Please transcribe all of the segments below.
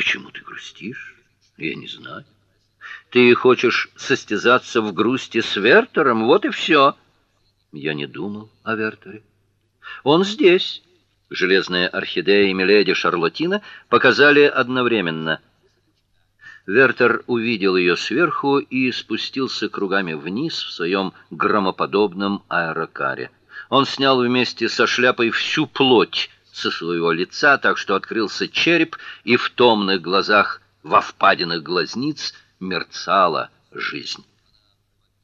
Почему ты грустишь? Я не знаю. Ты хочешь состязаться в грусти с Вертером, вот и все. Я не думал о Вертере. Он здесь. Железная орхидея и миледи Шарлотина показали одновременно. Вертер увидел ее сверху и спустился кругами вниз в своем громоподобном аэрокаре. Он снял вместе со шляпой всю плоть со своего лица, так что открылся череп, и в томных глазах, во впадинах глазниц мерцала жизнь.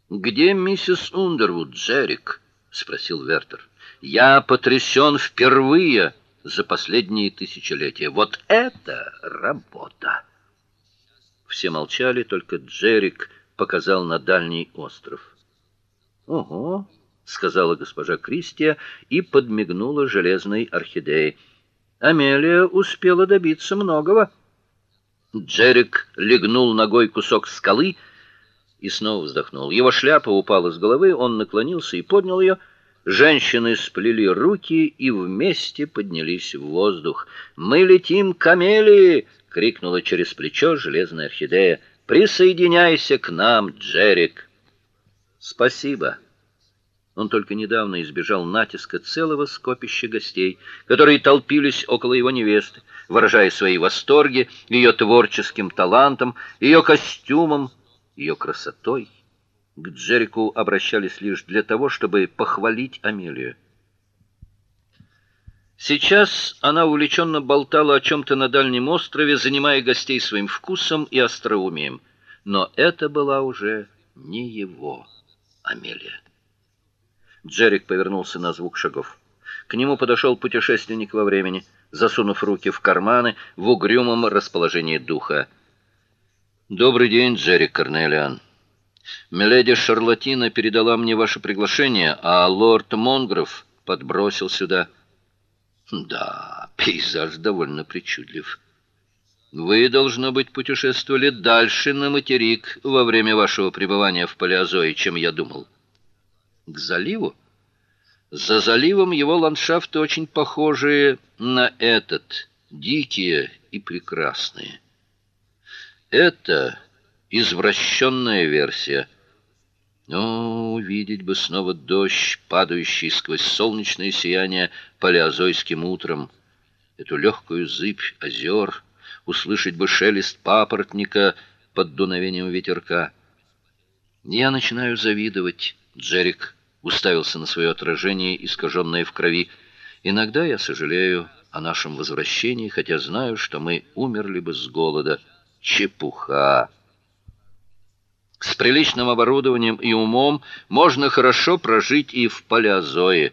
Где миссис Ундервуд, Джерик? спросил Вертер. Я потрясен впервые за последние тысячелетия. Вот это работа. Все молчали, только Джерик показал на дальний остров. Ого, сказала госпожа Кристия и подмигнула железной орхидее. Амелия успела добиться многого. Джерик легнул ногой кусок скалы и снова вздохнул. Его шляпа упала с головы, он наклонился и поднял ее. Женщины сплели руки и вместе поднялись в воздух. "Мы летим к Амелии!" крикнула через плечо железная орхидея. "Присоединяйся к нам, Джерик". "Спасибо", он только недавно избежал натиска целого скопища гостей, которые толпились около его невесты, выражая свои восторги ее творческим талантом, ее костюмом, ее красотой. К Джерику обращались лишь для того, чтобы похвалить Амелию. Сейчас она увлеченно болтала о чем то на дальнем острове, занимая гостей своим вкусом и остроумием, но это была уже не его Амелия. Джерик повернулся на звук шагов. К нему подошел путешественник во времени, засунув руки в карманы в угрюмом расположении духа. Добрый день, Джерик Карнелиан. Миледи Шарлатина передала мне ваше приглашение, а лорд Монгров подбросил сюда. Да, пейзаж довольно причудлив. Вы должно быть путешествовали дальше на материк во время вашего пребывания в Палеозое, чем я думал к заливу. За заливом его ландшафты очень похожие на этот, дикие и прекрасные. Это извращенная версия. Но увидеть бы снова дождь, падающий сквозь солнечное сияние палеозойским утром, эту легкую зыбь озер, услышать бы шелест папоротника под дуновением ветерка. Я начинаю завидовать Джерик уставился на свое отражение, искаженное в крови. Иногда я сожалею о нашем возвращении, хотя знаю, что мы умерли бы с голода. Чепуха. С приличным оборудованием и умом можно хорошо прожить и в Палеозое.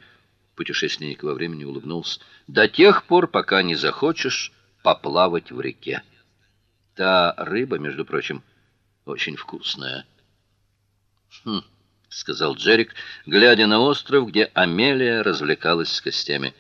Путешественник во времени улыбнулся. До тех пор, пока не захочешь поплавать в реке. Та рыба, между прочим, очень вкусная. Хм сказал Джерик, глядя на остров, где Амелия развлекалась с гостями.